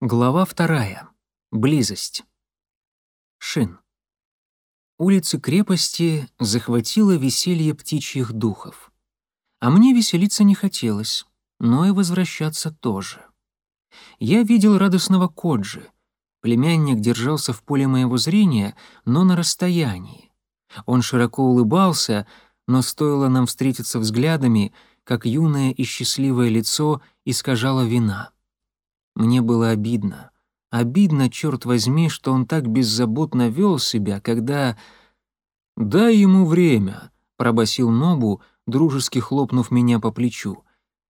Глава вторая. Близость. Шин. Улицы крепости захватило веселье птичьих духов. А мне веселиться не хотелось, но и возвращаться тоже. Я видел радостного Коджи. Племянник держался в поле моего зрения, но на расстоянии. Он широко улыбался, но стоило нам встретиться взглядами, как юное и счастливое лицо искажало вина — мне было обидно. Обидно, черт возьми, что он так беззаботно вел себя, когда... «Дай ему время», — пробасил Нобу, дружески хлопнув меня по плечу.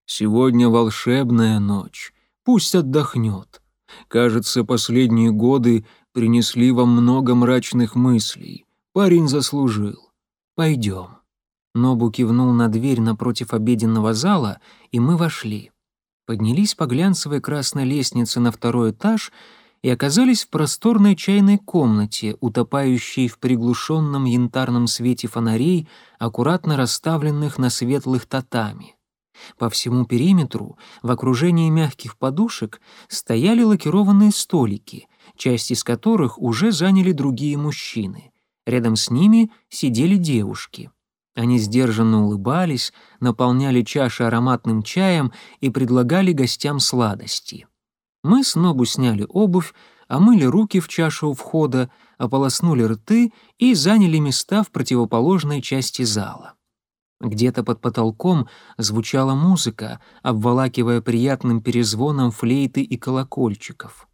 «Сегодня волшебная ночь. Пусть отдохнет. Кажется, последние годы принесли вам много мрачных мыслей. Парень заслужил. Пойдем». Нобу кивнул на дверь напротив обеденного зала, и мы вошли поднялись по глянцевой красной лестнице на второй этаж и оказались в просторной чайной комнате, утопающей в приглушенном янтарном свете фонарей, аккуратно расставленных на светлых татами. По всему периметру, в окружении мягких подушек, стояли лакированные столики, часть из которых уже заняли другие мужчины. Рядом с ними сидели девушки — они сдержанно улыбались, наполняли чаши ароматным чаем и предлагали гостям сладости. Мы с Нобу сняли обувь, омыли руки в чашу у входа, ополоснули рты и заняли места в противоположной части зала. Где-то под потолком звучала музыка, обволакивая приятным перезвоном флейты и колокольчиков.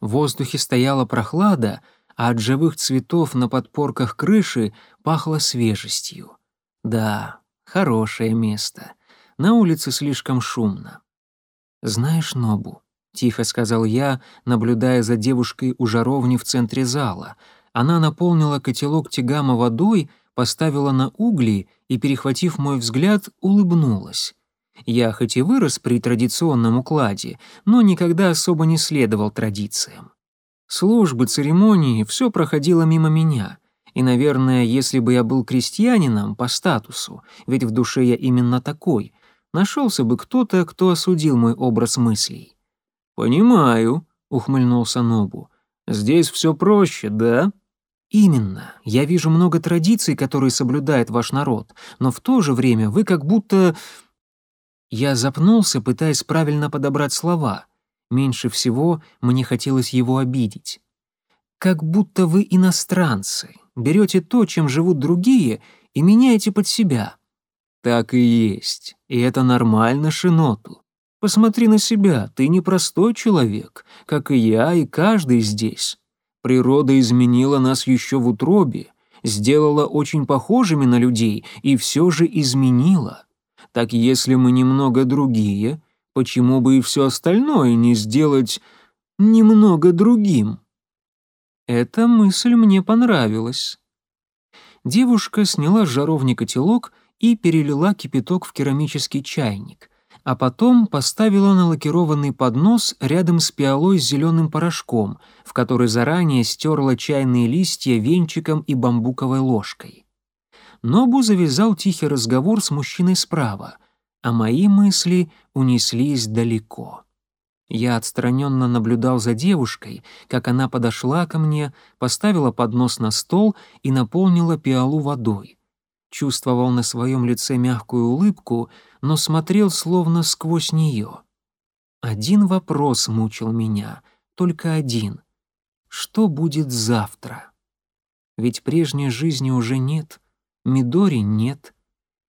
В воздухе стояла прохлада, а от живых цветов на подпорках крыши пахло свежестью. Да, хорошее место. На улице слишком шумно. Знаешь, Нобу, тихо сказал я, наблюдая за девушкой у жаровни в центре зала. Она наполнила котелок тигама водой, поставила на угли и, перехватив мой взгляд, улыбнулась. Я хоть и вырос при традиционном укладе, но никогда особо не следовал традициям. Службы, церемонии — все проходило мимо меня — и, наверное, если бы я был крестьянином по статусу, ведь в душе я именно такой, нашелся бы кто-то, кто осудил мой образ мыслей. «Понимаю», — ухмыльнулся Нобу. «Здесь все проще, да?» «Именно. Я вижу много традиций, которые соблюдает ваш народ, но в то же время вы как будто...» Я запнулся, пытаясь правильно подобрать слова. Меньше всего мне хотелось его обидеть. «Как будто вы иностранцы, берете то, чем живут другие, и меняете под себя. Так и есть, и это нормально, Шиноту. Посмотри на себя, ты непростой человек, как и я, и каждый здесь. Природа изменила нас еще в утробе, сделала очень похожими на людей и все же изменила. Так если мы немного другие, почему бы и все остальное не сделать немного другим?» Эта мысль мне понравилась. Девушка сняла с жаровни котелок и перелила кипяток в керамический чайник, а потом поставила на лакированный поднос рядом с пиалой с зеленым порошком, в который заранее стерла чайные листья венчиком и бамбуковой ложкой. Нобу завязал тихий разговор с мужчиной справа, а мои мысли унеслись далеко. Я отстраненно наблюдал за девушкой, как она подошла ко мне, поставила поднос на стол и наполнила пиалу водой. Чувствовал на своем лице мягкую улыбку, но смотрел словно сквозь нее. Один вопрос мучил меня, только один. Что будет завтра? Ведь прежней жизни уже нет, Мидори нет,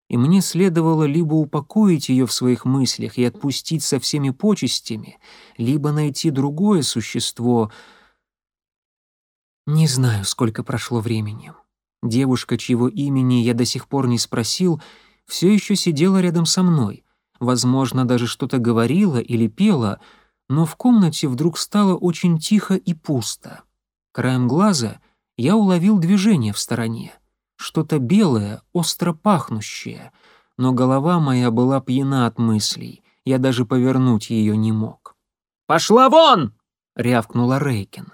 и мне следовало либо упокоить ее в своих мыслях и отпустить со всеми почестями, либо найти другое существо. Не знаю, сколько прошло времени. Девушка, чьего имени я до сих пор не спросил, все еще сидела рядом со мной. Возможно, даже что-то говорила или пела, но в комнате вдруг стало очень тихо и пусто. Краем глаза я уловил движение в стороне — что-то белое, остро пахнущее, но голова моя была пьяна от мыслей, я даже повернуть ее не мог. «Пошла вон!» — рявкнула Рейкин.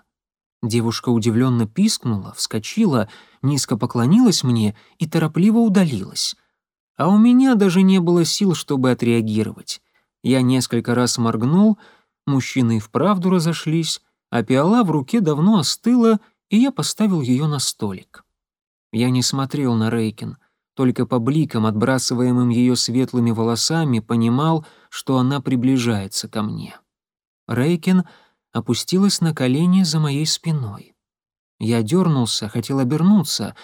Девушка удивленно пискнула, вскочила, низко поклонилась мне и торопливо удалилась. А у меня даже не было сил, чтобы отреагировать. Я несколько раз моргнул, Мужчины вправду разошлись, а пиала в руке давно остыла, и я поставил ее на столик. Я не смотрел на Рейкин, только по бликам, отбрасываемым ее светлыми волосами, понимал, что она приближается ко мне. Рейкин опустилась на колени за моей спиной. Я дернулся, хотел обернуться,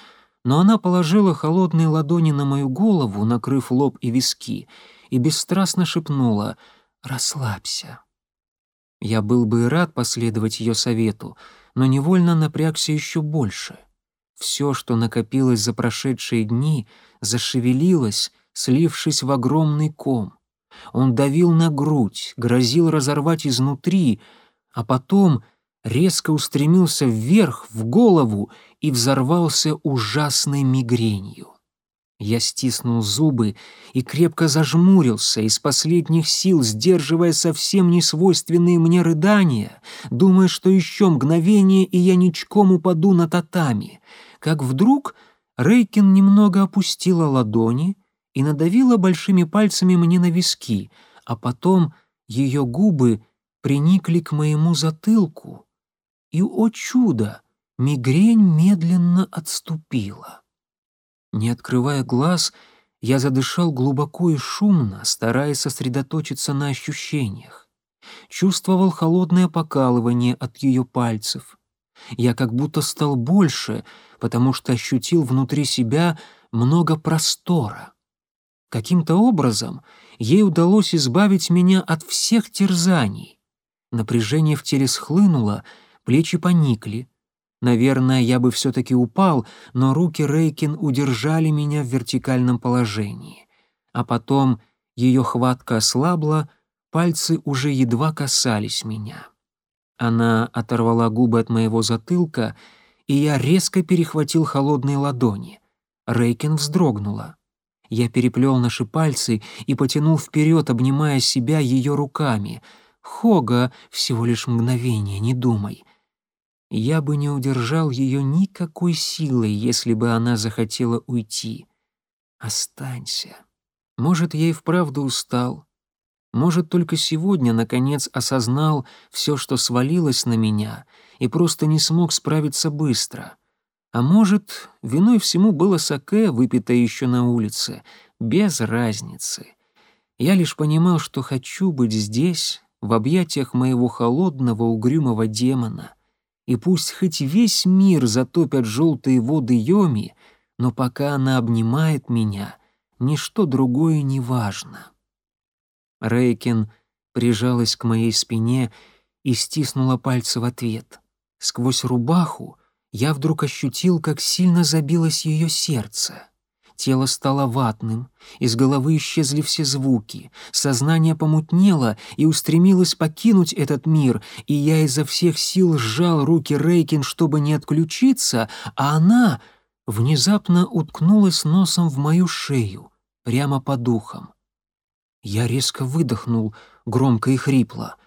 но она положила холодные ладони на мою голову, накрыв лоб и виски, и бесстрастно шепнула «Расслабься». Я был бы рад последовать ее совету, но невольно напрягся еще больше. Все, что накопилось за прошедшие дни, зашевелилось, слившись в огромный ком. Он давил на грудь, грозил разорвать изнутри, а потом резко устремился вверх, в голову и взорвался ужасной мигренью. Я стиснул зубы и крепко зажмурился, из последних сил сдерживая совсем несвойственные мне рыдания, думая, что еще мгновение, и я ничком упаду на татами, как вдруг Рейкин немного опустила ладони и надавила большими пальцами мне на виски, а потом ее губы приникли к моему затылку, и, о чудо, мигрень медленно отступила. Не открывая глаз, я задышал глубоко и шумно, стараясь сосредоточиться на ощущениях. Чувствовал холодное покалывание от ее пальцев. Я как будто стал больше, потому что ощутил внутри себя много простора. Каким-то образом ей удалось избавить меня от всех терзаний. Напряжение в теле схлынуло, плечи поникли. Наверное, я бы все-таки упал, но руки Рейкин удержали меня в вертикальном положении. А потом ее хватка ослабла, пальцы уже едва касались меня. Она оторвала губы от моего затылка, и я резко перехватил холодные ладони. Рейкин вздрогнула. Я переплел наши пальцы и потянул вперед, обнимая себя ее руками. «Хога, всего лишь мгновение, не думай. Я бы не удержал ее никакой силой, если бы она захотела уйти. Останься. Может, я и вправду устал. Может, только сегодня, наконец, осознал все, что свалилось на меня, и просто не смог справиться быстро. А может, виной всему было саке, выпитое еще на улице, без разницы. Я лишь понимал, что хочу быть здесь, в объятиях моего холодного, угрюмого демона, и пусть хоть весь мир затопят желтые воды Йоми, но пока она обнимает меня, ничто другое не важно. Рейкин прижалась к моей спине и стиснула пальцы в ответ. Сквозь рубаху я вдруг ощутил, как сильно забилось ее сердце. Тело стало ватным, из головы исчезли все звуки, сознание помутнело и устремилось покинуть этот мир, и я изо всех сил сжал руки Рейкин, чтобы не отключиться, а она внезапно уткнулась носом в мою шею, прямо по духам. Я резко выдохнул, громко и хрипло.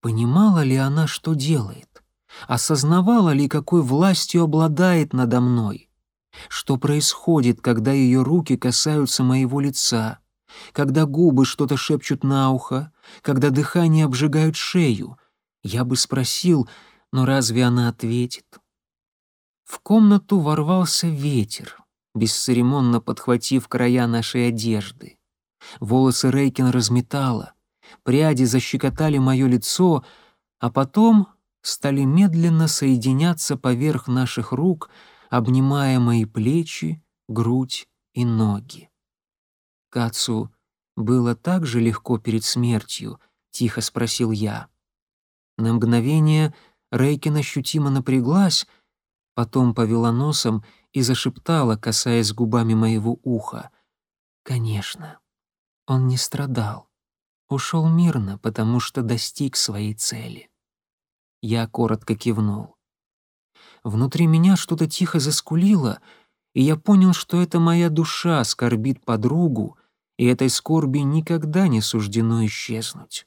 Понимала ли она, что делает? Осознавала ли, какой властью обладает надо мной? Что происходит, когда ее руки касаются моего лица, когда губы что-то шепчут на ухо, когда дыхание обжигает шею? Я бы спросил, но разве она ответит? В комнату ворвался ветер, бесцеремонно подхватив края нашей одежды. Волосы Рейкин разметала, пряди защекотали мое лицо, а потом стали медленно соединяться поверх наших рук — обнимая мои плечи, грудь и ноги. Кацу было так же легко перед смертью, тихо спросил я. На мгновение Рейкин ощутимо напряглась, потом повела носом и зашептала, касаясь губами моего уха. «Конечно, он не страдал. Ушел мирно, потому что достиг своей цели». Я коротко кивнул. Внутри меня что-то тихо заскулило, и я понял, что это моя душа скорбит подругу, и этой скорби никогда не суждено исчезнуть.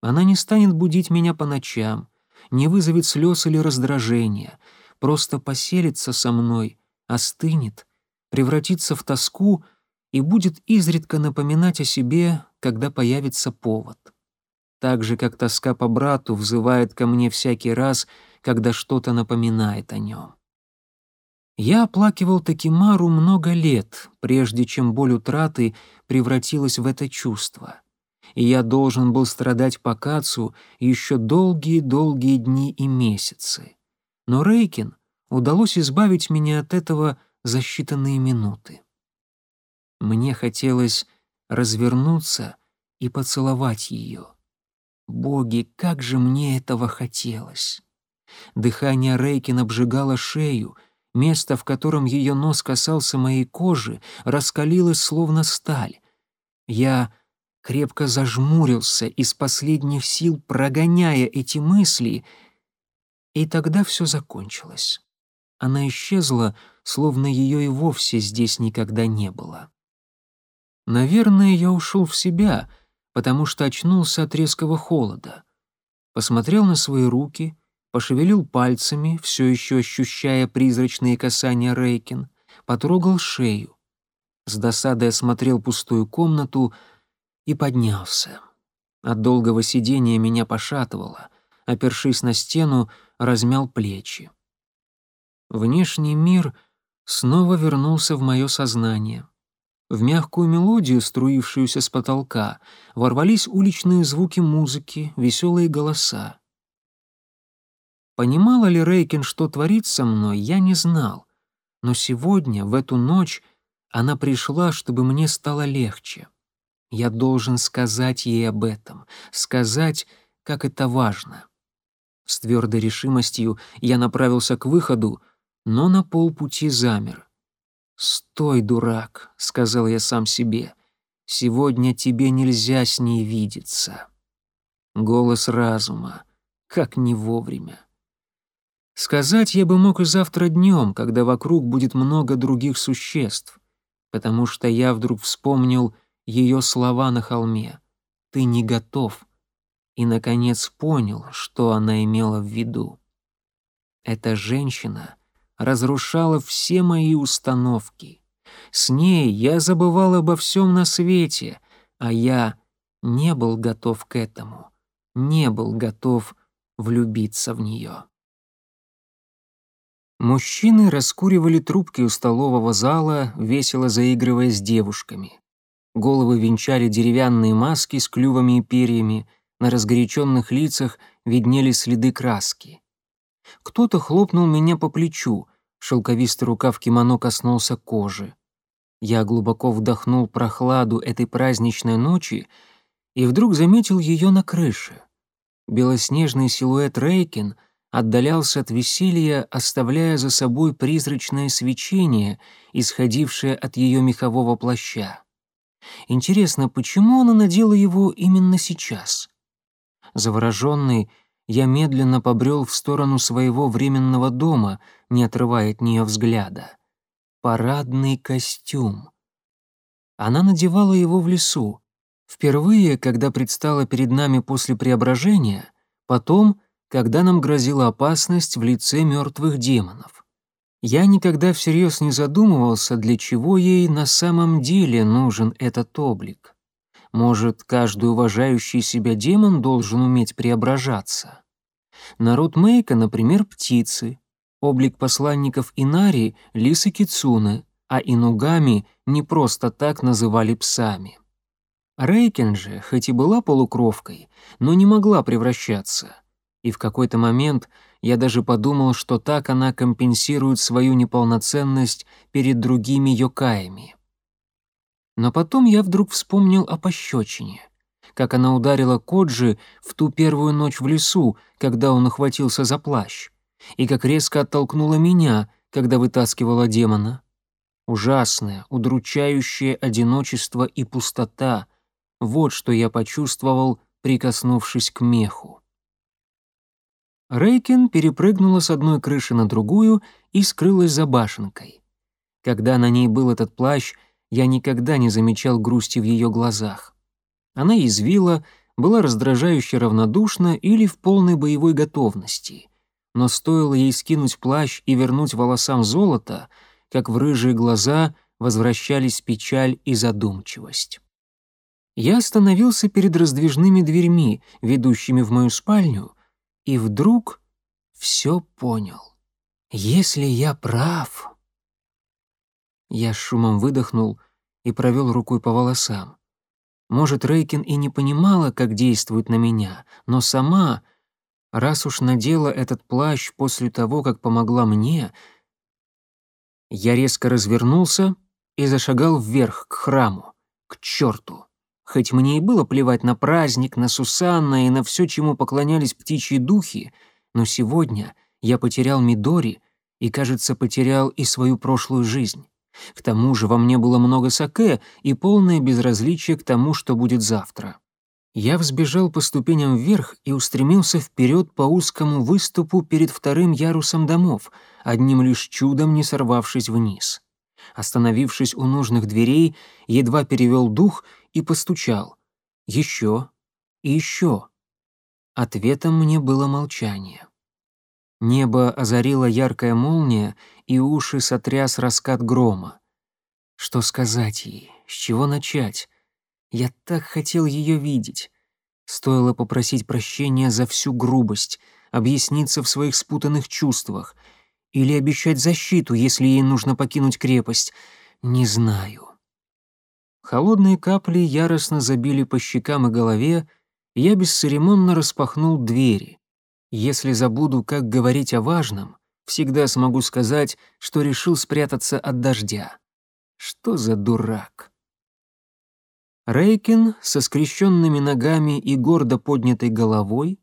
Она не станет будить меня по ночам, не вызовет слез или раздражения, просто поселится со мной, остынет, превратится в тоску и будет изредка напоминать о себе, когда появится повод. так же, как тоска по брату взывает ко мне всякий раз, когда что-то напоминает о нем. Я оплакивал Такимару много лет, прежде чем боль утраты превратилась в это чувство. И я должен был страдать по Кацу еще долгие-долгие дни и месяцы. Но Рейкин удалось избавить меня от этого за считанные минуты. Мне хотелось развернуться и поцеловать ее. Боги, как же мне этого хотелось! Дыхание Рейкин обжигало шею — Место, в котором ее нос касался моей кожи, раскалилось словно сталь. Я крепко зажмурился из последних сил, прогоняя эти мысли, и тогда все закончилось. Она исчезла, словно ее и вовсе здесь никогда не было. Наверное, я ушел в себя, потому что очнулся от резкого холода. Посмотрел на свои руки — пошевелил пальцами, все еще ощущая призрачные касания Рейкин, потрогал шею. С досадой осмотрел пустую комнату и поднялся. От долгого сидения меня пошатывало. Опершись на стену, размял плечи. Внешний мир снова вернулся в мое сознание. В мягкую мелодию, струившуюся с потолка, ворвались уличные звуки музыки, веселые голоса. Понимала ли Рейкин, что творит со мной, я не знал. Но сегодня, в эту ночь, она пришла, чтобы мне стало легче. Я должен сказать ей об этом, сказать, как это важно. С твердой решимостью я направился к выходу, но на полпути замер. «Стой, дурак», — сказал я сам себе, — «сегодня тебе нельзя с ней видеться». Голос разума, как не вовремя. Сказать я бы мог и завтра днем, когда вокруг будет много других существ, потому что я вдруг вспомнил ее слова на холме «Ты не готов», и, наконец, понял, что она имела в виду. Эта женщина разрушала все мои установки. С ней я забывал обо всем на свете, а я не был готов к этому, не был готов влюбиться в нее. Мужчины раскуривали трубки у столового зала, весело заигрывая с девушками. Головы венчали деревянные маски с клювами и перьями, на разгоряченных лицах виднели следы краски. Кто-то хлопнул меня по плечу, шелковистый рукав кимоно коснулся кожи. Я глубоко вдохнул прохладу этой праздничной ночи и вдруг заметил ее на крыше. Белоснежный силуэт Рейкин — отдалялся от веселья, оставляя за собой призрачное свечение, исходившее от ее мехового плаща. Интересно, почему она надела его именно сейчас? Завороженный, я медленно побрел в сторону своего временного дома, не отрывая от нее взгляда. Парадный костюм. Она надевала его в лесу. Впервые, когда предстала перед нами после преображения, потом — когда нам грозила опасность в лице мертвых демонов. Я никогда всерьез не задумывался, для чего ей на самом деле нужен этот облик. Может, каждый уважающий себя демон должен уметь преображаться? Народ Мейка, например, птицы. Облик посланников Инари — лисы кицуны, а инугами не просто так называли псами. Рейкен же, хоть и была полукровкой, но не могла превращаться — и в какой-то момент я даже подумал, что так она компенсирует свою неполноценность перед другими йокаями. Но потом я вдруг вспомнил о пощечине, как она ударила Коджи в ту первую ночь в лесу, когда он охватился за плащ, и как резко оттолкнула меня, когда вытаскивала демона. Ужасное, удручающее одиночество и пустота — вот что я почувствовал, прикоснувшись к меху. Рейкин перепрыгнула с одной крыши на другую и скрылась за башенкой. Когда на ней был этот плащ, я никогда не замечал грусти в ее глазах. Она язвила, была раздражающе равнодушна или в полной боевой готовности. Но стоило ей скинуть плащ и вернуть волосам золото, как в рыжие глаза возвращались печаль и задумчивость. Я остановился перед раздвижными дверьми, ведущими в мою спальню, и вдруг все понял. Если я прав... Я с шумом выдохнул и провел рукой по волосам. Может, Рейкин и не понимала, как действует на меня, но сама, раз уж надела этот плащ после того, как помогла мне, я резко развернулся и зашагал вверх, к храму, к черту. Хоть мне и было плевать на праздник, на Сусанна и на все, чему поклонялись птичьи духи, но сегодня я потерял Мидори и, кажется, потерял и свою прошлую жизнь. К тому же во мне было много саке и полное безразличие к тому, что будет завтра. Я взбежал по ступеням вверх и устремился вперед по узкому выступу перед вторым ярусом домов, одним лишь чудом не сорвавшись вниз. Остановившись у нужных дверей, едва перевел дух и постучал. Еще и еще. Ответом мне было молчание. Небо озарила яркая молния, и уши сотряс раскат грома. Что сказать ей? С чего начать? Я так хотел ее видеть. Стоило попросить прощения за всю грубость, объясниться в своих спутанных чувствах или обещать защиту, если ей нужно покинуть крепость. Не знаю. Холодные капли яростно забили по щекам и голове, и я бесцеремонно распахнул двери. Если забуду, как говорить о важном, всегда смогу сказать, что решил спрятаться от дождя. Что за дурак? Рейкин со скрещенными ногами и гордо поднятой головой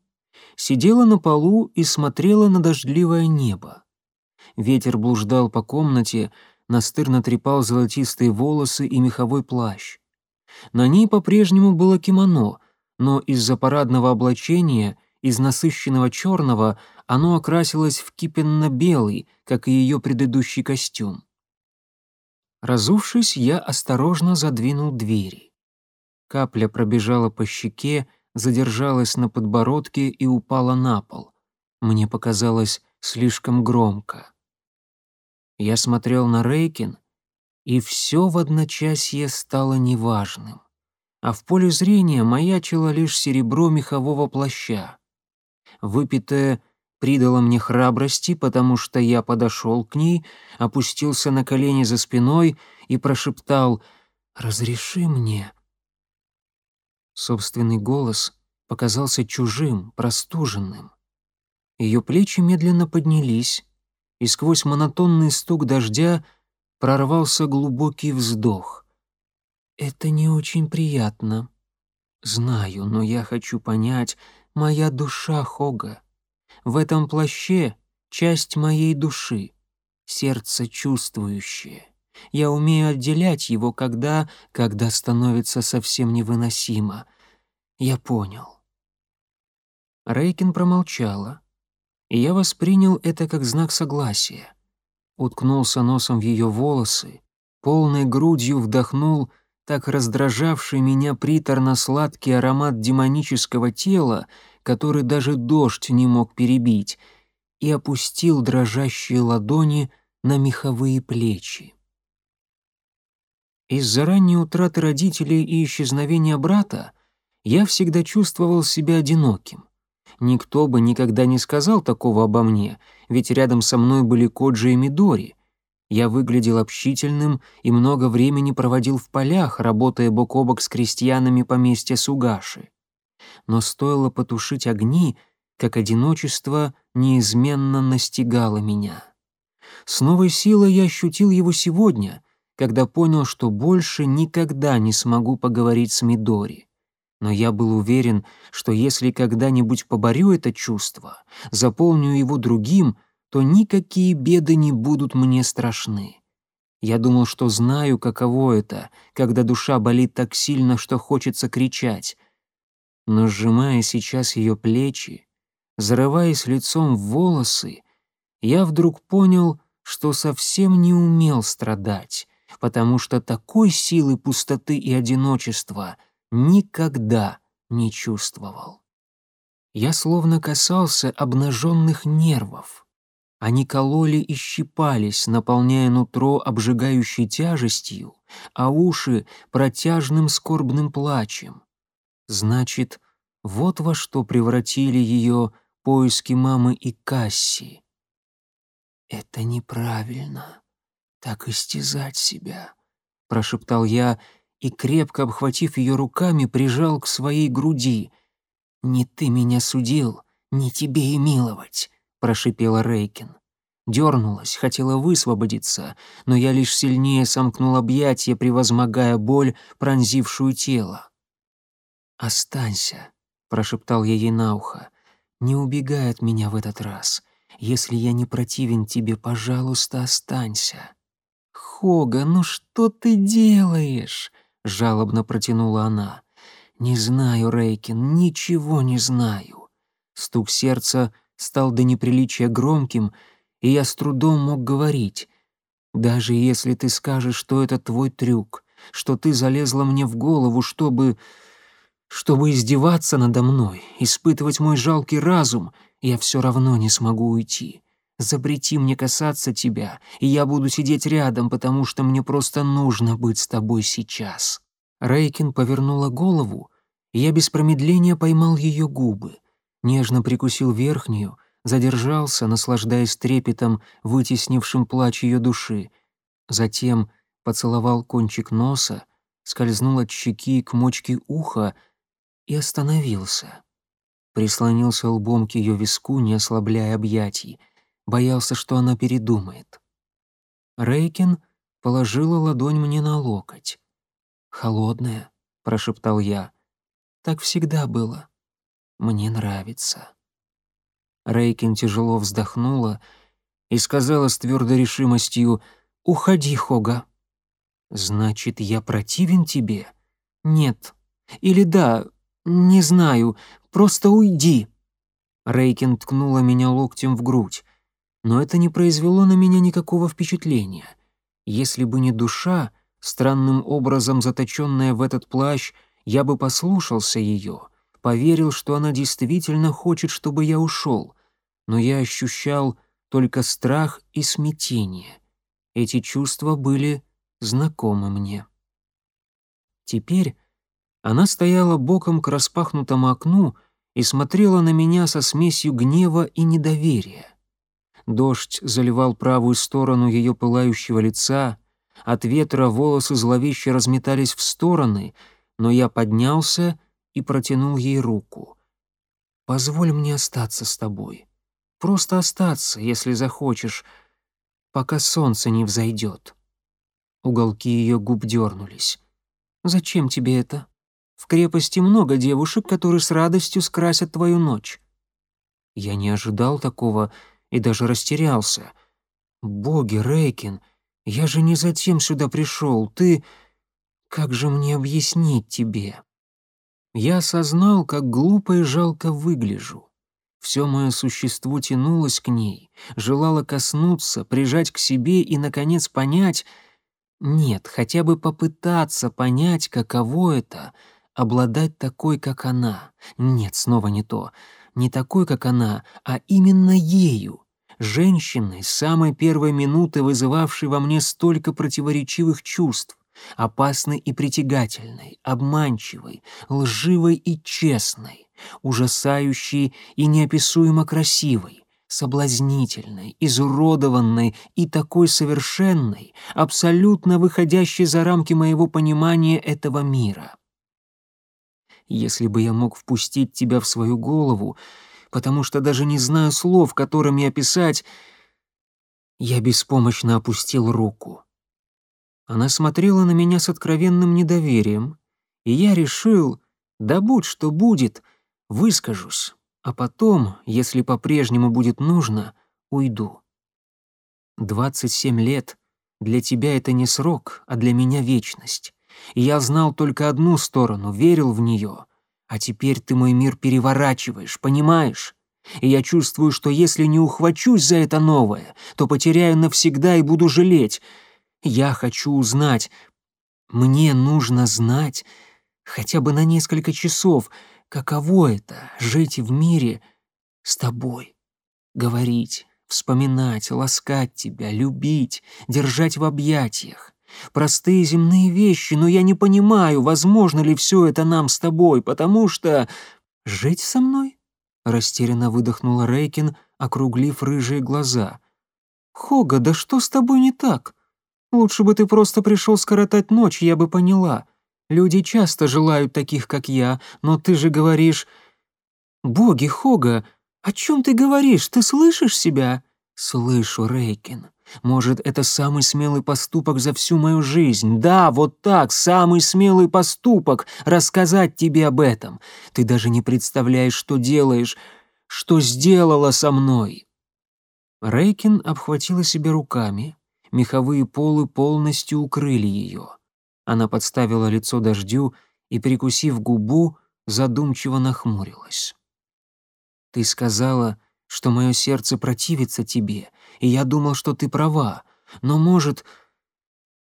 сидела на полу и смотрела на дождливое небо. Ветер блуждал по комнате, настырно трепал золотистые волосы и меховой плащ. На ней по-прежнему было кимоно, но из-за парадного облачения, из насыщенного черного, оно окрасилось в кипенно-белый, как и ее предыдущий костюм. Разувшись, я осторожно задвинул двери. Капля пробежала по щеке, задержалась на подбородке и упала на пол. Мне показалось слишком громко. Я смотрел на Рейкин, и все в одночасье стало неважным. А в поле зрения маячило лишь серебро мехового плаща. Выпитое придало мне храбрости, потому что я подошел к ней, опустился на колени за спиной и прошептал «Разреши мне». Собственный голос показался чужим, простуженным. Ее плечи медленно поднялись, и сквозь монотонный стук дождя прорвался глубокий вздох. «Это не очень приятно. Знаю, но я хочу понять, моя душа Хога. В этом плаще часть моей души, сердце чувствующее. Я умею отделять его, когда, когда становится совсем невыносимо. Я понял. Рейкин промолчала, и я воспринял это как знак согласия. Уткнулся носом в ее волосы, полной грудью вдохнул так раздражавший меня приторно-сладкий аромат демонического тела, который даже дождь не мог перебить, и опустил дрожащие ладони на меховые плечи. Из-за ранней утраты родителей и исчезновения брата я всегда чувствовал себя одиноким. Никто бы никогда не сказал такого обо мне, ведь рядом со мной были Коджи и Мидори. Я выглядел общительным и много времени проводил в полях, работая бок о бок с крестьянами поместья Сугаши но стоило потушить огни, как одиночество неизменно настигало меня. С новой силой я ощутил его сегодня, когда понял, что больше никогда не смогу поговорить с Мидори. Но я был уверен, что если когда-нибудь поборю это чувство, заполню его другим, то никакие беды не будут мне страшны. Я думал, что знаю, каково это, когда душа болит так сильно, что хочется кричать, но сжимая сейчас ее плечи, зарываясь лицом в волосы, я вдруг понял, что совсем не умел страдать, потому что такой силы пустоты и одиночества никогда не чувствовал. Я словно касался обнаженных нервов. Они кололи и щипались, наполняя нутро обжигающей тяжестью, а уши — протяжным скорбным плачем. Значит, вот во что превратили ее поиски мамы и Касси. «Это неправильно, так истязать себя», — прошептал я и, крепко обхватив ее руками, прижал к своей груди. «Не ты меня судил, не тебе и миловать», — прошипела Рейкин. Дернулась, хотела высвободиться, но я лишь сильнее сомкнул объятия, превозмогая боль, пронзившую тело. «Останься», — прошептал я ей на ухо. «Не убегай от меня в этот раз. Если я не противен тебе, пожалуйста, останься». «Хога, ну что ты делаешь?» — жалобно протянула она. «Не знаю, Рейкин, ничего не знаю». Стук сердца стал до неприличия громким, и я с трудом мог говорить. «Даже если ты скажешь, что это твой трюк, что ты залезла мне в голову, чтобы чтобы издеваться надо мной, испытывать мой жалкий разум, я все равно не смогу уйти. Запрети мне касаться тебя, и я буду сидеть рядом, потому что мне просто нужно быть с тобой сейчас». Рейкин повернула голову, и я без промедления поймал ее губы, нежно прикусил верхнюю, задержался, наслаждаясь трепетом, вытеснившим плач ее души, затем поцеловал кончик носа, скользнул от щеки к мочке уха и остановился. Прислонился лбом к ее виску, не ослабляя объятий. Боялся, что она передумает. Рейкин положила ладонь мне на локоть. «Холодная», — прошептал я. «Так всегда было. Мне нравится». Рейкин тяжело вздохнула и сказала с твердой решимостью «Уходи, Хога». «Значит, я противен тебе?» «Нет. Или да, «Не знаю, просто уйди». Рейкин ткнула меня локтем в грудь, но это не произвело на меня никакого впечатления. Если бы не душа, странным образом заточенная в этот плащ, я бы послушался ее, поверил, что она действительно хочет, чтобы я ушел, но я ощущал только страх и смятение. Эти чувства были знакомы мне. Теперь она стояла боком к распахнутому окну и смотрела на меня со смесью гнева и недоверия. Дождь заливал правую сторону ее пылающего лица, от ветра волосы зловеще разметались в стороны, но я поднялся и протянул ей руку. «Позволь мне остаться с тобой. Просто остаться, если захочешь, пока солнце не взойдет». Уголки ее губ дернулись. «Зачем тебе это?» В крепости много девушек, которые с радостью скрасят твою ночь». Я не ожидал такого и даже растерялся. «Боги, Рейкин, я же не затем сюда пришел. Ты... Как же мне объяснить тебе?» Я осознал, как глупо и жалко выгляжу. Все мое существо тянулось к ней, желало коснуться, прижать к себе и, наконец, понять... Нет, хотя бы попытаться понять, каково это — обладать такой, как она. Нет, снова не то. Не такой, как она, а именно ею. Женщиной, с самой первой минуты вызывавшей во мне столько противоречивых чувств. Опасной и притягательной, обманчивой, лживой и честной, ужасающей и неописуемо красивой, соблазнительной, изуродованной и такой совершенной, абсолютно выходящей за рамки моего понимания этого мира если бы я мог впустить тебя в свою голову, потому что даже не знаю слов, которыми описать...» Я беспомощно опустил руку. Она смотрела на меня с откровенным недоверием, и я решил, да будь что будет, выскажусь, а потом, если по-прежнему будет нужно, уйду. Двадцать семь лет — для тебя это не срок, а для меня вечность и я знал только одну сторону, верил в нее. А теперь ты мой мир переворачиваешь, понимаешь? И я чувствую, что если не ухвачусь за это новое, то потеряю навсегда и буду жалеть. Я хочу узнать. Мне нужно знать хотя бы на несколько часов, каково это — жить в мире с тобой. Говорить, вспоминать, ласкать тебя, любить, держать в объятиях. Простые земные вещи, но я не понимаю, возможно ли все это нам с тобой, потому что... Жить со мной? Растерянно выдохнула Рейкин, округлив рыжие глаза. «Хога, да что с тобой не так? Лучше бы ты просто пришел скоротать ночь, я бы поняла. Люди часто желают таких, как я, но ты же говоришь...» «Боги, Хога, о чем ты говоришь? Ты слышишь себя?» «Слышу, Рейкин. Может, это самый смелый поступок за всю мою жизнь. Да, вот так, самый смелый поступок — рассказать тебе об этом. Ты даже не представляешь, что делаешь, что сделала со мной». Рейкин обхватила себя руками. Меховые полы полностью укрыли ее. Она подставила лицо дождю и, прикусив губу, задумчиво нахмурилась. «Ты сказала, что мое сердце противится тебе, и я думал, что ты права. Но, может,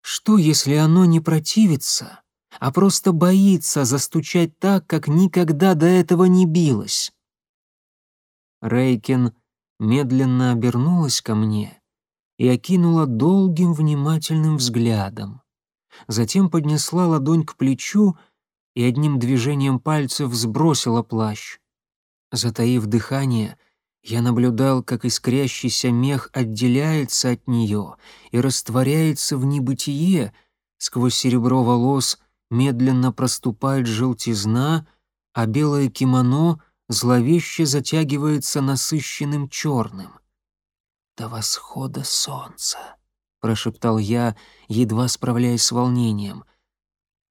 что, если оно не противится, а просто боится застучать так, как никогда до этого не билось?» Рейкин медленно обернулась ко мне и окинула долгим внимательным взглядом. Затем поднесла ладонь к плечу и одним движением пальцев сбросила плащ. Затаив дыхание, я наблюдал, как искрящийся мех отделяется от нее и растворяется в небытие, сквозь серебро волос медленно проступает желтизна, а белое кимоно — зловеще затягивается насыщенным черным. «До восхода солнца», — прошептал я, едва справляясь с волнением.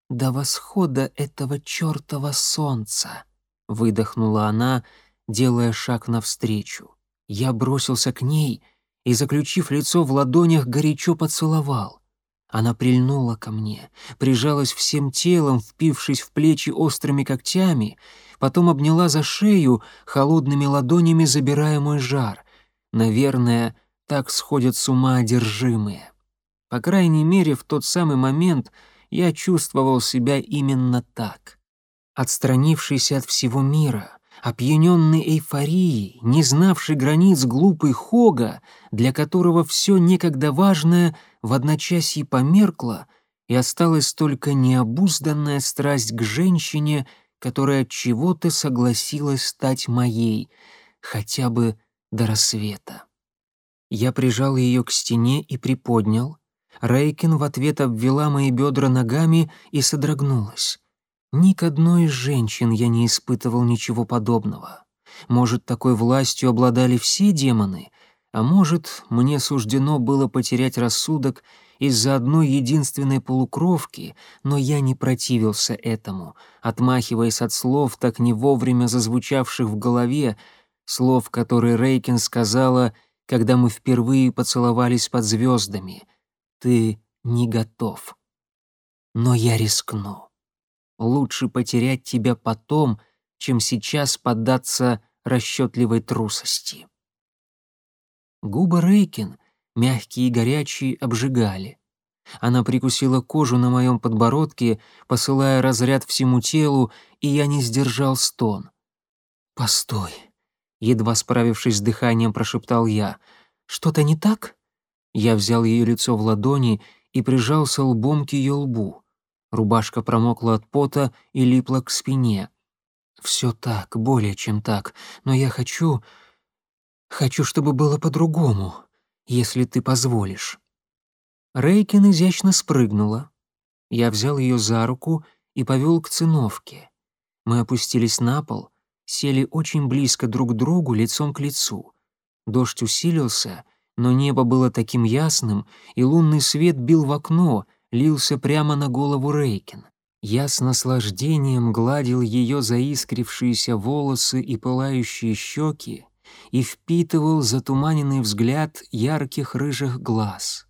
«До восхода этого чертова солнца», — выдохнула она, делая шаг навстречу. Я бросился к ней и, заключив лицо в ладонях, горячо поцеловал. Она прильнула ко мне, прижалась всем телом, впившись в плечи острыми когтями, потом обняла за шею, холодными ладонями забирая мой жар. Наверное, так сходят с ума одержимые. По крайней мере, в тот самый момент я чувствовал себя именно так. Отстранившийся от всего мира, опьяненный эйфорией, не знавший границ глупый Хога, для которого все некогда важное в одночасье померкло, и осталась только необузданная страсть к женщине, которая от чего-то согласилась стать моей, хотя бы до рассвета. Я прижал ее к стене и приподнял. Рейкин в ответ обвела мои бедра ногами и содрогнулась. Ни к одной из женщин я не испытывал ничего подобного. Может, такой властью обладали все демоны, а может, мне суждено было потерять рассудок из-за одной единственной полукровки, но я не противился этому, отмахиваясь от слов, так не вовремя зазвучавших в голове, слов, которые Рейкин сказала, когда мы впервые поцеловались под звездами. «Ты не готов». Но я рискну. Лучше потерять тебя потом, чем сейчас поддаться расчетливой трусости. Губы Рейкин, мягкие и горячие, обжигали. Она прикусила кожу на моем подбородке, посылая разряд всему телу, и я не сдержал стон. «Постой», — едва справившись с дыханием, прошептал я. «Что-то не так?» Я взял ее лицо в ладони и прижался лбом к ее лбу. Рубашка промокла от пота и липла к спине. «Все так, более чем так, но я хочу... Хочу, чтобы было по-другому, если ты позволишь». Рейкин изящно спрыгнула. Я взял ее за руку и повел к циновке. Мы опустились на пол, сели очень близко друг к другу, лицом к лицу. Дождь усилился, но небо было таким ясным, и лунный свет бил в окно — лился прямо на голову Рейкин. Я с наслаждением гладил ее заискрившиеся волосы и пылающие щеки и впитывал затуманенный взгляд ярких рыжих глаз.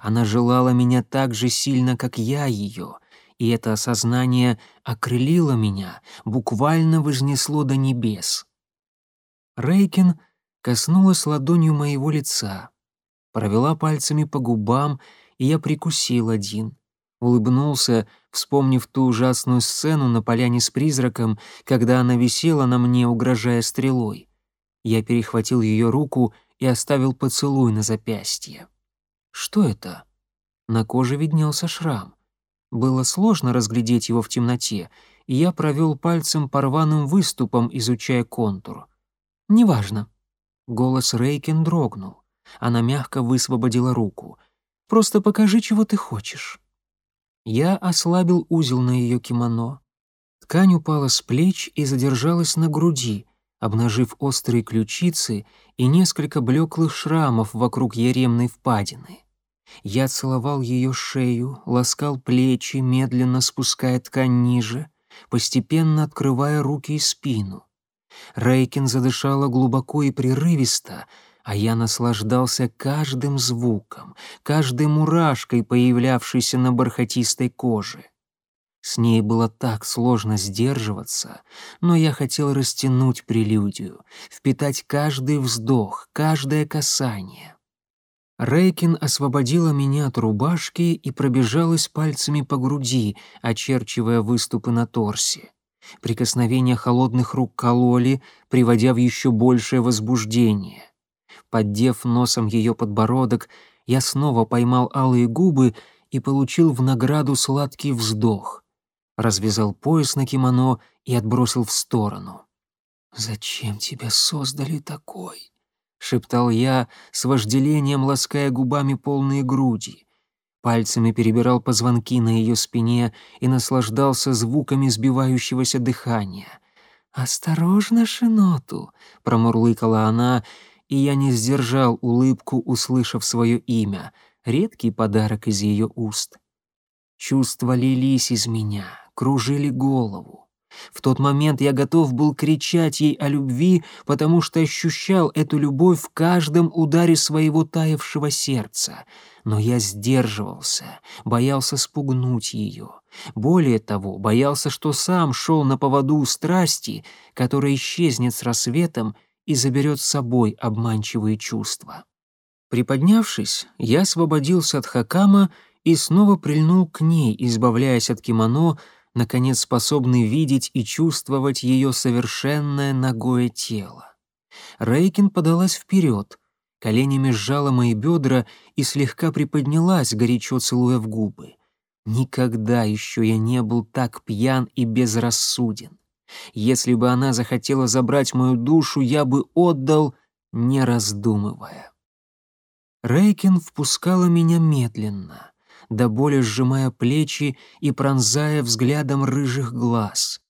Она желала меня так же сильно, как я ее, и это осознание окрылило меня, буквально вознесло до небес. Рейкин коснулась ладонью моего лица, провела пальцами по губам и я прикусил один. Улыбнулся, вспомнив ту ужасную сцену на поляне с призраком, когда она висела на мне, угрожая стрелой. Я перехватил ее руку и оставил поцелуй на запястье. Что это? На коже виднелся шрам. Было сложно разглядеть его в темноте, и я провел пальцем по рваным выступам, изучая контур. «Неважно». Голос Рейкин дрогнул. Она мягко высвободила руку. «Просто покажи, чего ты хочешь». Я ослабил узел на ее кимоно. Ткань упала с плеч и задержалась на груди, обнажив острые ключицы и несколько блеклых шрамов вокруг яремной впадины. Я целовал ее шею, ласкал плечи, медленно спуская ткань ниже, постепенно открывая руки и спину. Рейкин задышала глубоко и прерывисто, а я наслаждался каждым звуком, каждой мурашкой, появлявшейся на бархатистой коже. С ней было так сложно сдерживаться, но я хотел растянуть прелюдию, впитать каждый вздох, каждое касание. Рейкин освободила меня от рубашки и пробежалась пальцами по груди, очерчивая выступы на торсе. Прикосновения холодных рук кололи, приводя в еще большее возбуждение. Поддев носом ее подбородок, я снова поймал алые губы и получил в награду сладкий вздох. Развязал пояс на кимоно и отбросил в сторону. «Зачем тебя создали такой?» Шептал я, с вожделением лаская губами полные груди. Пальцами перебирал позвонки на ее спине и наслаждался звуками сбивающегося дыхания. «Осторожно, Шиноту!» — промурлыкала она, и я не сдержал улыбку, услышав свое имя, редкий подарок из ее уст. Чувства лились из меня, кружили голову. В тот момент я готов был кричать ей о любви, потому что ощущал эту любовь в каждом ударе своего таявшего сердца. Но я сдерживался, боялся спугнуть ее. Более того, боялся, что сам шел на поводу у страсти, которая исчезнет с рассветом и заберет с собой обманчивые чувства. Приподнявшись, я освободился от Хакама и снова прильнул к ней, избавляясь от кимоно, наконец способный видеть и чувствовать ее совершенное ногое тело. Рейкин подалась вперед, коленями сжала мои бедра и слегка приподнялась, горячо целуя в губы. Никогда еще я не был так пьян и безрассуден. Если бы она захотела забрать мою душу, я бы отдал, не раздумывая. Рейкин впускала меня медленно до боли сжимая плечи и пронзая взглядом рыжих глаз.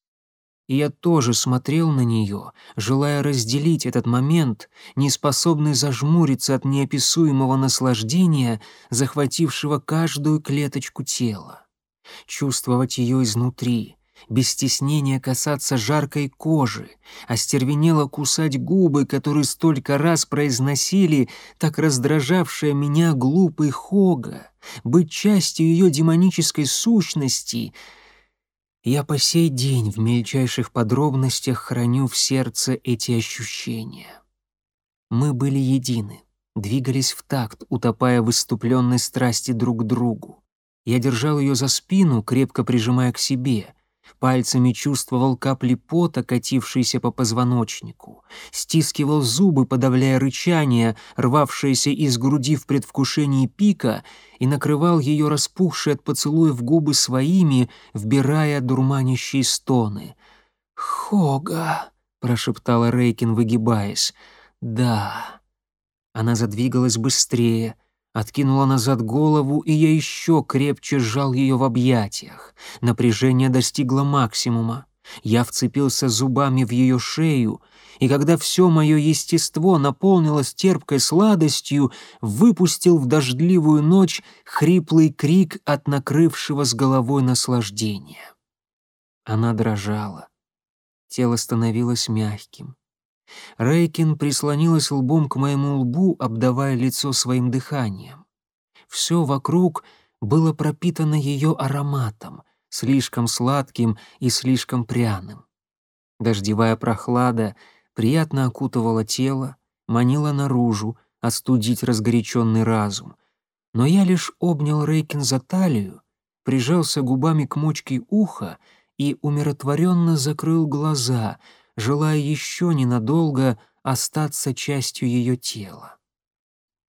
И я тоже смотрел на нее, желая разделить этот момент, неспособный зажмуриться от неописуемого наслаждения, захватившего каждую клеточку тела. Чувствовать ее изнутри, без стеснения касаться жаркой кожи, остервенело кусать губы, которые столько раз произносили, так раздражавшая меня глупый Хога, быть частью ее демонической сущности. Я по сей день в мельчайших подробностях храню в сердце эти ощущения. Мы были едины, двигались в такт, утопая в выступленной страсти друг к другу. Я держал ее за спину, крепко прижимая к себе — Пальцами чувствовал капли пота, катившиеся по позвоночнику. Стискивал зубы, подавляя рычание, рвавшееся из груди в предвкушении пика, и накрывал ее распухшие от поцелуев губы своими, вбирая дурманящие стоны. «Хога!» — прошептала Рейкин, выгибаясь. «Да». Она задвигалась быстрее — Откинула назад голову, и я еще крепче сжал ее в объятиях. Напряжение достигло максимума. Я вцепился зубами в ее шею, и когда все мое естество наполнилось терпкой сладостью, выпустил в дождливую ночь хриплый крик от накрывшего с головой наслаждения. Она дрожала. Тело становилось мягким. Рейкин прислонилась лбом к моему лбу, обдавая лицо своим дыханием. Все вокруг было пропитано ее ароматом, слишком сладким и слишком пряным. Дождевая прохлада приятно окутывала тело, манила наружу, остудить разгоряченный разум. Но я лишь обнял Рейкин за талию, прижался губами к мочке уха и умиротворенно закрыл глаза — желая еще ненадолго остаться частью ее тела.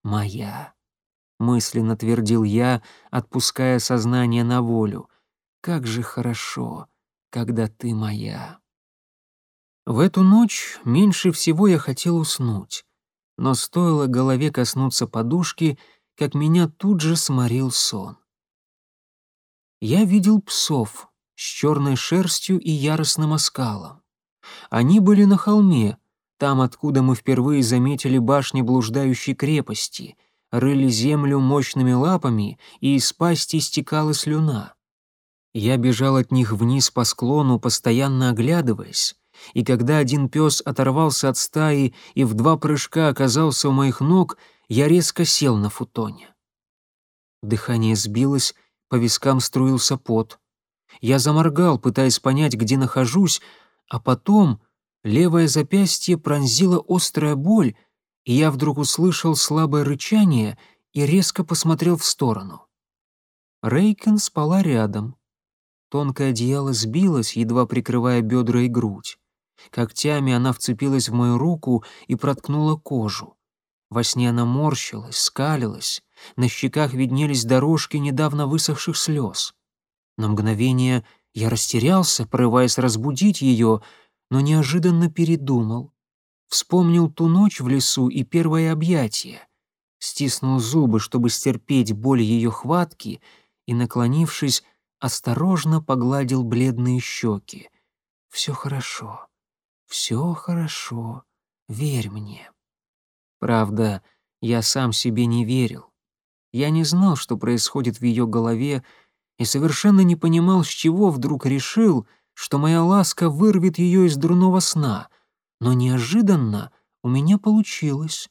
моя», — мысленно твердил я, отпуская сознание на волю. «Как же хорошо, когда ты моя». В эту ночь меньше всего я хотел уснуть, но стоило голове коснуться подушки, как меня тут же сморил сон. Я видел псов с черной шерстью и яростным оскалом. Они были на холме, там, откуда мы впервые заметили башни блуждающей крепости, рыли землю мощными лапами, и из пасти стекала слюна. Я бежал от них вниз по склону, постоянно оглядываясь, и когда один пес оторвался от стаи и в два прыжка оказался у моих ног, я резко сел на футоне. Дыхание сбилось, по вискам струился пот. Я заморгал, пытаясь понять, где нахожусь, а потом левое запястье пронзила острая боль, и я вдруг услышал слабое рычание и резко посмотрел в сторону. Рейкен спала рядом. Тонкое одеяло сбилось, едва прикрывая бедра и грудь. Когтями она вцепилась в мою руку и проткнула кожу. Во сне она морщилась, скалилась, на щеках виднелись дорожки недавно высохших слез. На мгновение я растерялся, порываясь разбудить ее, но неожиданно передумал. Вспомнил ту ночь в лесу и первое объятие. Стиснул зубы, чтобы стерпеть боль ее хватки, и, наклонившись, осторожно погладил бледные щеки. «Все хорошо. Все хорошо, верь мне. Правда, я сам себе не верил. Я не знал, что происходит в ее голове, и совершенно не понимал, с чего вдруг решил, что моя ласка вырвет ее из дурного сна. Но неожиданно у меня получилось.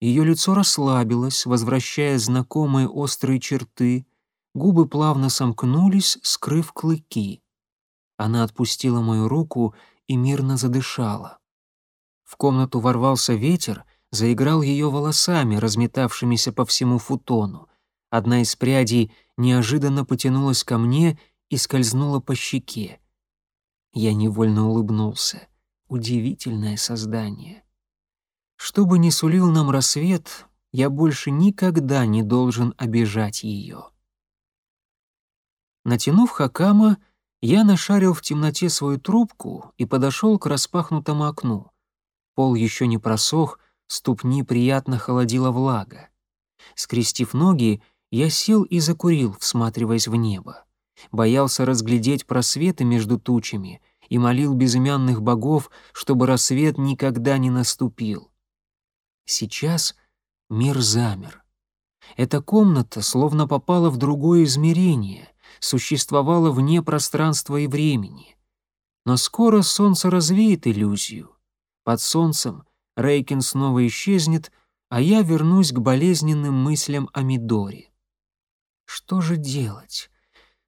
Ее лицо расслабилось, возвращая знакомые острые черты, губы плавно сомкнулись, скрыв клыки. Она отпустила мою руку и мирно задышала. В комнату ворвался ветер, заиграл ее волосами, разметавшимися по всему футону. Одна из прядей неожиданно потянулась ко мне и скользнула по щеке. Я невольно улыбнулся. Удивительное создание. Что бы ни сулил нам рассвет, я больше никогда не должен обижать ее. Натянув хакама, я нашарил в темноте свою трубку и подошел к распахнутому окну. Пол еще не просох, ступни приятно холодила влага. Скрестив ноги, я сел и закурил, всматриваясь в небо. Боялся разглядеть просветы между тучами и молил безымянных богов, чтобы рассвет никогда не наступил. Сейчас мир замер. Эта комната словно попала в другое измерение — существовало вне пространства и времени. Но скоро солнце развеет иллюзию. Под солнцем Рейкин снова исчезнет, а я вернусь к болезненным мыслям о Мидоре. Что же делать?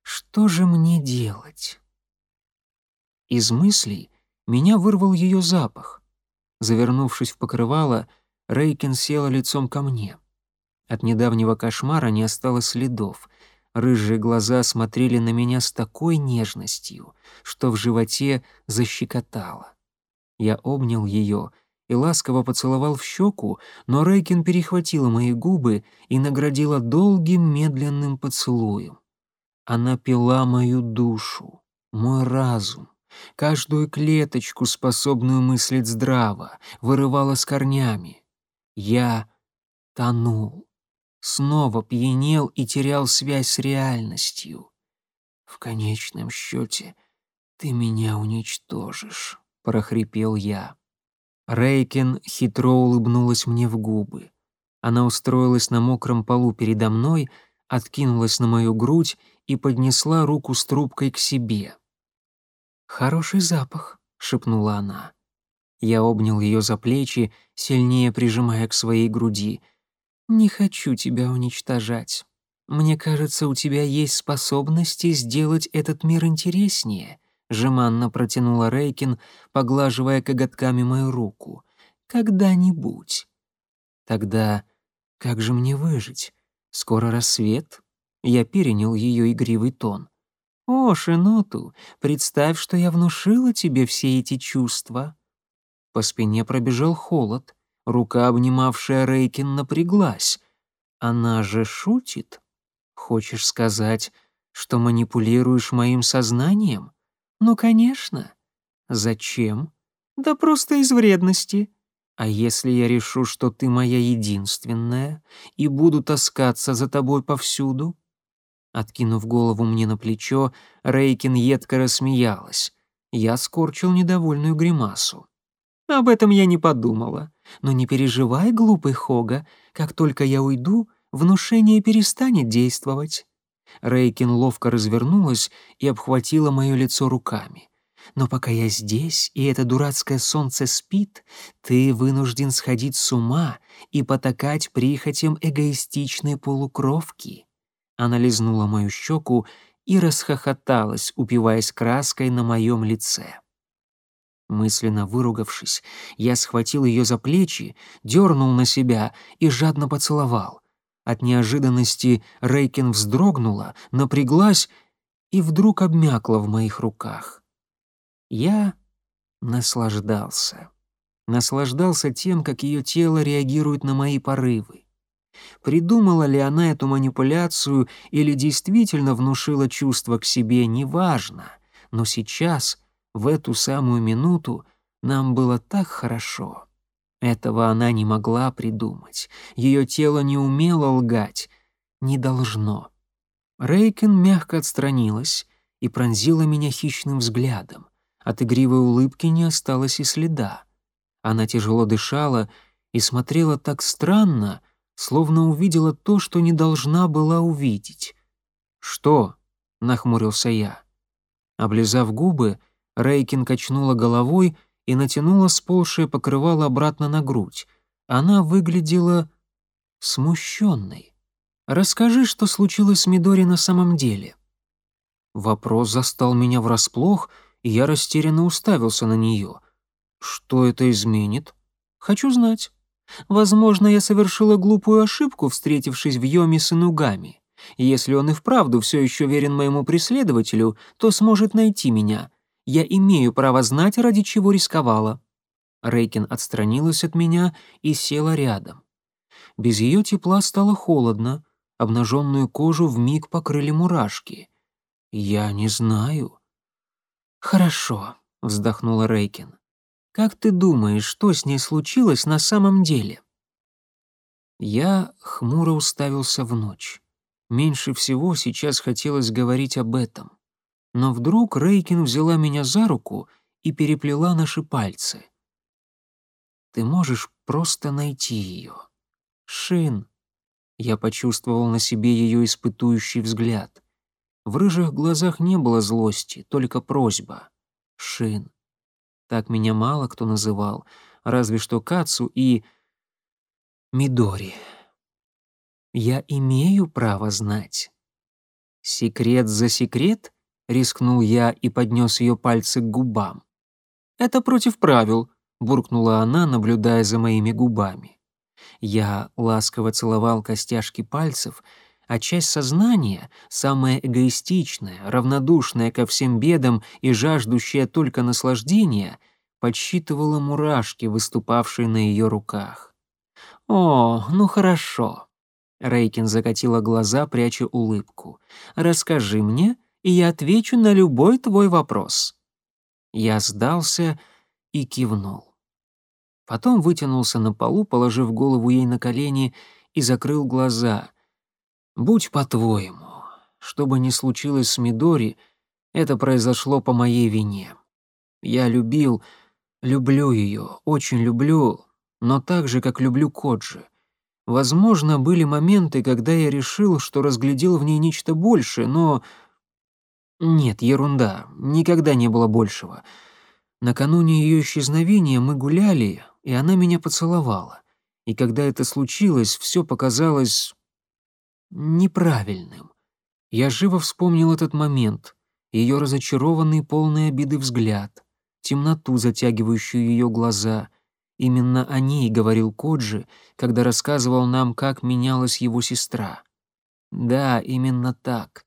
Что же мне делать? Из мыслей меня вырвал ее запах. Завернувшись в покрывало, Рейкин села лицом ко мне. От недавнего кошмара не осталось следов. Рыжие глаза смотрели на меня с такой нежностью, что в животе защекотало. Я обнял ее и ласково поцеловал в щеку, но Рейкин перехватила мои губы и наградила долгим медленным поцелуем. Она пила мою душу, мой разум, каждую клеточку, способную мыслить здраво, вырывала с корнями. Я тонул снова пьянел и терял связь с реальностью. «В конечном счете ты меня уничтожишь», — прохрипел я. Рейкен хитро улыбнулась мне в губы. Она устроилась на мокром полу передо мной, откинулась на мою грудь и поднесла руку с трубкой к себе. «Хороший запах», — шепнула она. Я обнял ее за плечи, сильнее прижимая к своей груди. «Не хочу тебя уничтожать. Мне кажется, у тебя есть способности сделать этот мир интереснее», — жеманно протянула Рейкин, поглаживая коготками мою руку. «Когда-нибудь». «Тогда как же мне выжить? Скоро рассвет?» Я перенял ее игривый тон. «О, Шиноту, представь, что я внушила тебе все эти чувства». По спине пробежал холод. Рука, обнимавшая Рейкин, напряглась. Она же шутит? Хочешь сказать, что манипулируешь моим сознанием? Ну, конечно. Зачем? Да просто из вредности. А если я решу, что ты моя единственная и буду таскаться за тобой повсюду? Откинув голову мне на плечо, Рейкин едко рассмеялась. Я скорчил недовольную гримасу. Об этом я не подумала. Но не переживай, глупый Хога, как только я уйду, внушение перестанет действовать. Рейкин ловко развернулась и обхватила мое лицо руками. Но пока я здесь, и это дурацкое солнце спит, ты вынужден сходить с ума и потакать прихотям эгоистичной полукровки. Она лизнула мою щеку и расхохоталась, упиваясь краской на моем лице. Мысленно выругавшись, я схватил ее за плечи, дернул на себя и жадно поцеловал. От неожиданности Рейкин вздрогнула, напряглась и вдруг обмякла в моих руках. Я наслаждался. Наслаждался тем, как ее тело реагирует на мои порывы. Придумала ли она эту манипуляцию или действительно внушила чувство к себе, неважно. Но сейчас, в эту самую минуту, нам было так хорошо. Этого она не могла придумать. Ее тело не умело лгать. Не должно. Рейкен мягко отстранилась и пронзила меня хищным взглядом. От игривой улыбки не осталось и следа. Она тяжело дышала и смотрела так странно, словно увидела то, что не должна была увидеть. «Что?» — нахмурился я. Облизав губы, Рейкин качнула головой — и натянула сползшее покрывало обратно на грудь. Она выглядела смущенной. «Расскажи, что случилось с Мидори на самом деле». Вопрос застал меня врасплох, и я растерянно уставился на нее. «Что это изменит?» «Хочу знать. Возможно, я совершила глупую ошибку, встретившись в Йоме с Инугами. Если он и вправду все еще верен моему преследователю, то сможет найти меня. Я имею право знать, ради чего рисковала». Рейкин отстранилась от меня и села рядом. Без ее тепла стало холодно, обнаженную кожу вмиг покрыли мурашки. «Я не знаю». «Хорошо», — вздохнула Рейкин. «Как ты думаешь, что с ней случилось на самом деле?» Я хмуро уставился в ночь. Меньше всего сейчас хотелось говорить об этом. Но вдруг Рейкин взяла меня за руку и переплела наши пальцы. «Ты можешь просто найти ее. Шин». Я почувствовал на себе ее испытующий взгляд. В рыжих глазах не было злости, только просьба. «Шин». Так меня мало кто называл, разве что Кацу и... Мидори. Я имею право знать. Секрет за секрет — рискнул я и поднес ее пальцы к губам. «Это против правил», — буркнула она, наблюдая за моими губами. Я ласково целовал костяшки пальцев, а часть сознания, самая эгоистичная, равнодушная ко всем бедам и жаждущая только наслаждения, подсчитывала мурашки, выступавшие на ее руках. «О, ну хорошо», — Рейкин закатила глаза, пряча улыбку. «Расскажи мне, и я отвечу на любой твой вопрос». Я сдался и кивнул. Потом вытянулся на полу, положив голову ей на колени и закрыл глаза. «Будь по-твоему. Что бы ни случилось с Мидори, это произошло по моей вине. Я любил, люблю ее, очень люблю, но так же, как люблю Коджи. Возможно, были моменты, когда я решил, что разглядел в ней нечто большее, но нет, ерунда, никогда не было большего. Накануне ее исчезновения мы гуляли, и она меня поцеловала. И когда это случилось, все показалось неправильным. Я живо вспомнил этот момент, ее разочарованный, полный обиды взгляд, темноту, затягивающую ее глаза. Именно о ней говорил Коджи, когда рассказывал нам, как менялась его сестра. Да, именно так.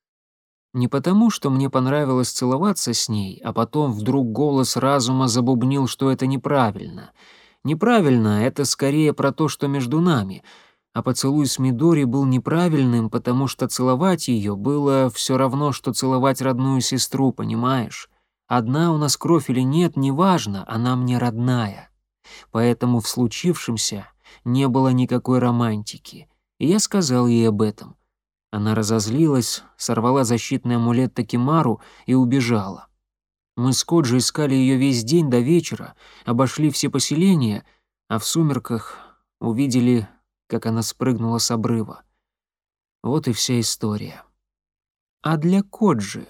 Не потому, что мне понравилось целоваться с ней, а потом вдруг голос разума забубнил, что это неправильно. Неправильно, это скорее про то, что между нами. А поцелуй с Мидори был неправильным, потому что целовать ее было все равно, что целовать родную сестру, понимаешь? Одна у нас кровь или нет, неважно, она мне родная. Поэтому в случившемся не было никакой романтики. И я сказал ей об этом. Она разозлилась, сорвала защитный амулет Такимару и убежала. Мы с Коджи искали ее весь день до вечера, обошли все поселения, а в сумерках увидели, как она спрыгнула с обрыва. Вот и вся история. А для Коджи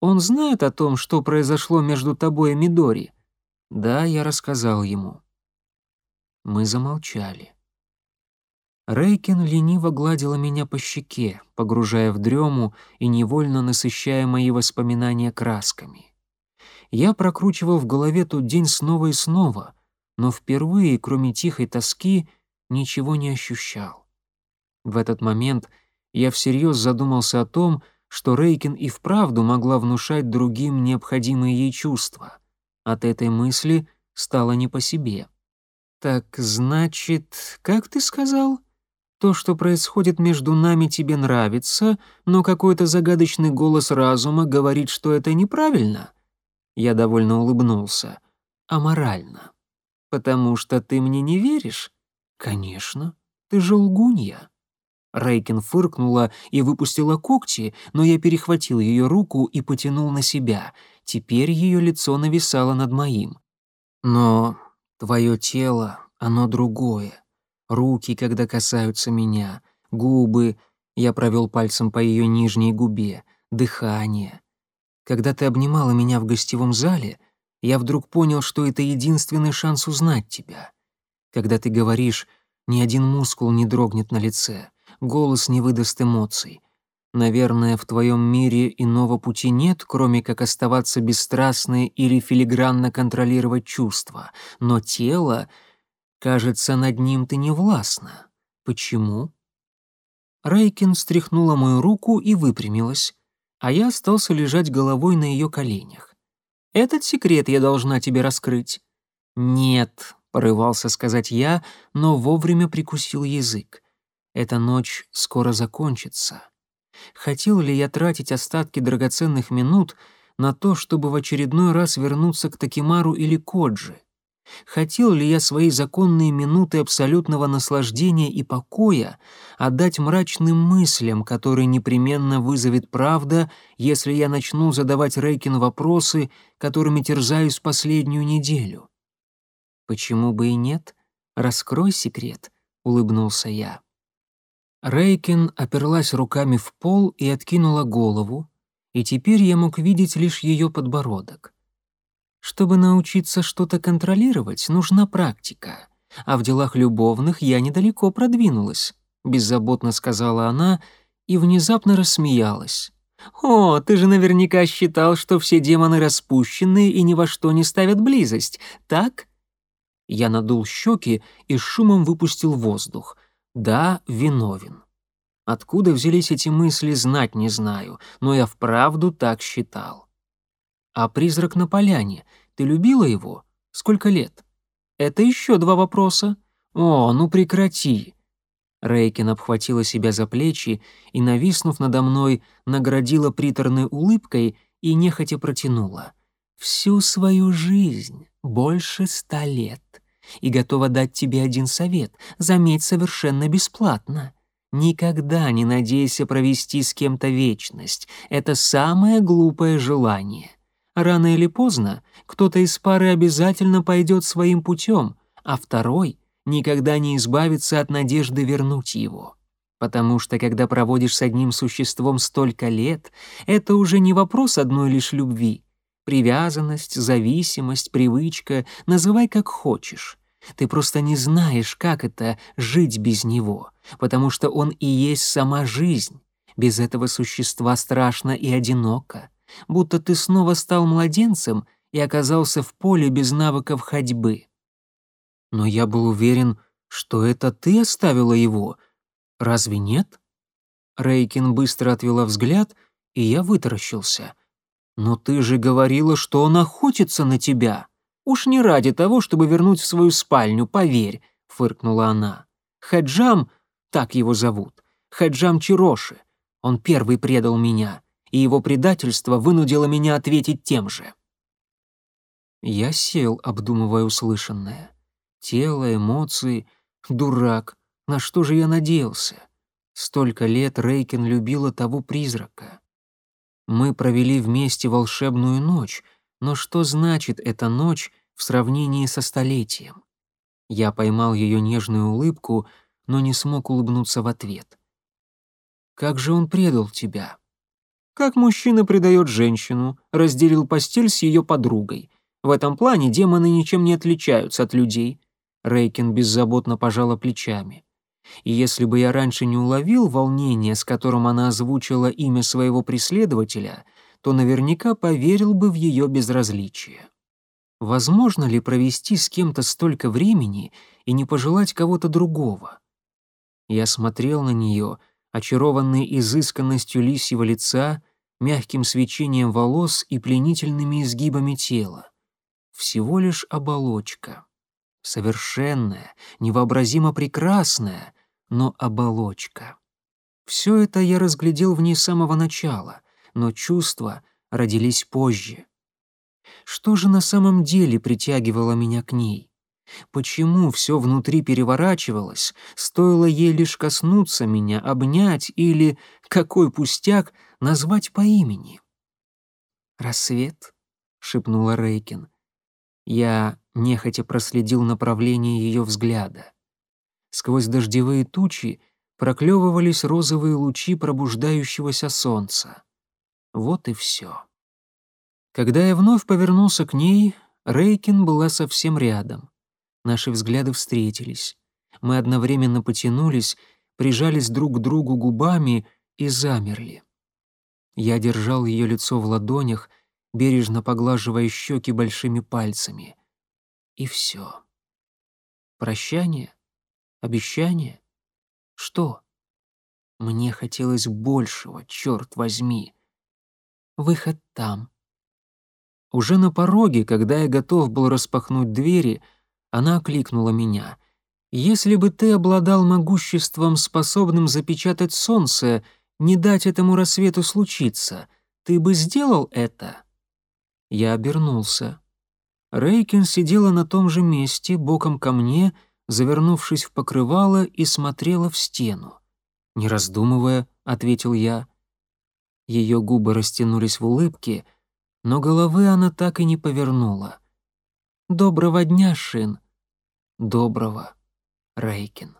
он знает о том, что произошло между тобой и Мидори? Да, я рассказал ему. Мы замолчали. Рейкин лениво гладила меня по щеке, погружая в дрему и невольно насыщая мои воспоминания красками. Я прокручивал в голове тот день снова и снова, но впервые, кроме тихой тоски, ничего не ощущал. В этот момент я всерьез задумался о том, что Рейкин и вправду могла внушать другим необходимые ей чувства. От этой мысли стало не по себе. «Так, значит, как ты сказал?» То, что происходит между нами, тебе нравится, но какой-то загадочный голос разума говорит, что это неправильно. Я довольно улыбнулся. «Аморально. Потому что ты мне не веришь?» «Конечно. Ты же лгунья». Рейкин фыркнула и выпустила когти, но я перехватил ее руку и потянул на себя. Теперь ее лицо нависало над моим. «Но твое тело, оно другое. Руки, когда касаются меня, губы...» Я провел пальцем по ее нижней губе, дыхание. Когда ты обнимала меня в гостевом зале, я вдруг понял, что это единственный шанс узнать тебя. Когда ты говоришь, ни один мускул не дрогнет на лице, голос не выдаст эмоций. Наверное, в твоем мире иного пути нет, кроме как оставаться бесстрастной или филигранно контролировать чувства. Но тело, кажется, над ним ты не властна. Почему? Рейкин стряхнула мою руку и выпрямилась а я остался лежать головой на ее коленях. «Этот секрет я должна тебе раскрыть». «Нет», — порывался сказать я, но вовремя прикусил язык. «Эта ночь скоро закончится». Хотел ли я тратить остатки драгоценных минут на то, чтобы в очередной раз вернуться к Такимару или Коджи? Хотел ли я свои законные минуты абсолютного наслаждения и покоя отдать мрачным мыслям, которые непременно вызовет правда, если я начну задавать Рейкин вопросы, которыми терзаюсь последнюю неделю? «Почему бы и нет? Раскрой секрет», — улыбнулся я. Рейкин оперлась руками в пол и откинула голову, и теперь я мог видеть лишь ее подбородок. Чтобы научиться что-то контролировать, нужна практика. А в делах любовных я недалеко продвинулась, беззаботно сказала она и внезапно рассмеялась. «О, ты же наверняка считал, что все демоны распущенные и ни во что не ставят близость, так?» Я надул щеки и шумом выпустил воздух. «Да, виновен». Откуда взялись эти мысли, знать не знаю, но я вправду так считал. А призрак на поляне, ты любила его? Сколько лет? Это еще два вопроса. О, ну прекрати. Рейкин обхватила себя за плечи и, нависнув надо мной, наградила приторной улыбкой и нехотя протянула. «Всю свою жизнь, больше ста лет, и готова дать тебе один совет, заметь, совершенно бесплатно. Никогда не надейся провести с кем-то вечность, это самое глупое желание. Рано или поздно кто-то из пары обязательно пойдет своим путем, а второй никогда не избавится от надежды вернуть его. Потому что когда проводишь с одним существом столько лет, это уже не вопрос одной лишь любви. Привязанность, зависимость, привычка, называй как хочешь. Ты просто не знаешь, как это — жить без него, потому что он и есть сама жизнь. Без этого существа страшно и одиноко будто ты снова стал младенцем и оказался в поле без навыков ходьбы. Но я был уверен, что это ты оставила его. Разве нет? Рейкин быстро отвела взгляд, и я вытаращился. «Но ты же говорила, что он охотится на тебя!» «Уж не ради того, чтобы вернуть в свою спальню, поверь», — фыркнула она. «Хаджам, так его зовут, Хаджам Чироши, он первый предал меня, и его предательство вынудило меня ответить тем же». Я сел, обдумывая услышанное. Тело, эмоции, дурак, на что же я надеялся? Столько лет Рейкин любила того призрака. Мы провели вместе волшебную ночь, но что значит эта ночь в сравнении со столетием? Я поймал ее нежную улыбку, но не смог улыбнуться в ответ. «Как же он предал тебя?» «Как мужчина предает женщину, разделил постель с ее подругой. В этом плане демоны ничем не отличаются от людей». Рейкин беззаботно пожала плечами. И если бы я раньше не уловил волнение, с которым она озвучила имя своего преследователя, то наверняка поверил бы в ее безразличие. Возможно ли провести с кем-то столько времени и не пожелать кого-то другого? Я смотрел на нее, очарованный изысканностью лисьего лица, мягким свечением волос и пленительными изгибами тела. Всего лишь оболочка. Совершенная, невообразимо прекрасная, но оболочка. Все это я разглядел в ней с самого начала, но чувства родились позже. Что же на самом деле притягивало меня к ней? Почему все внутри переворачивалось, стоило ей лишь коснуться меня, обнять или, какой пустяк, назвать по имени? «Рассвет», — шепнула Рейкин. Я нехотя проследил направление ее взгляда. Сквозь дождевые тучи проклевывались розовые лучи пробуждающегося солнца. Вот и все. Когда я вновь повернулся к ней, Рейкин была совсем рядом. Наши взгляды встретились. Мы одновременно потянулись, прижались друг к другу губами и замерли. Я держал ее лицо в ладонях, бережно поглаживая щеки большими пальцами. И все. Прощание? Обещание? Что? Мне хотелось большего, черт возьми. Выход там. Уже на пороге, когда я готов был распахнуть двери, она окликнула меня. «Если бы ты обладал могуществом, способным запечатать солнце, не дать этому рассвету случиться, ты бы сделал это?» Я обернулся. Рейкин сидела на том же месте, боком ко мне, завернувшись в покрывало, и смотрела в стену. «Не раздумывая», — ответил я. Ее губы растянулись в улыбке, но головы она так и не повернула. «Доброго дня, Шин». «Доброго, Рейкин».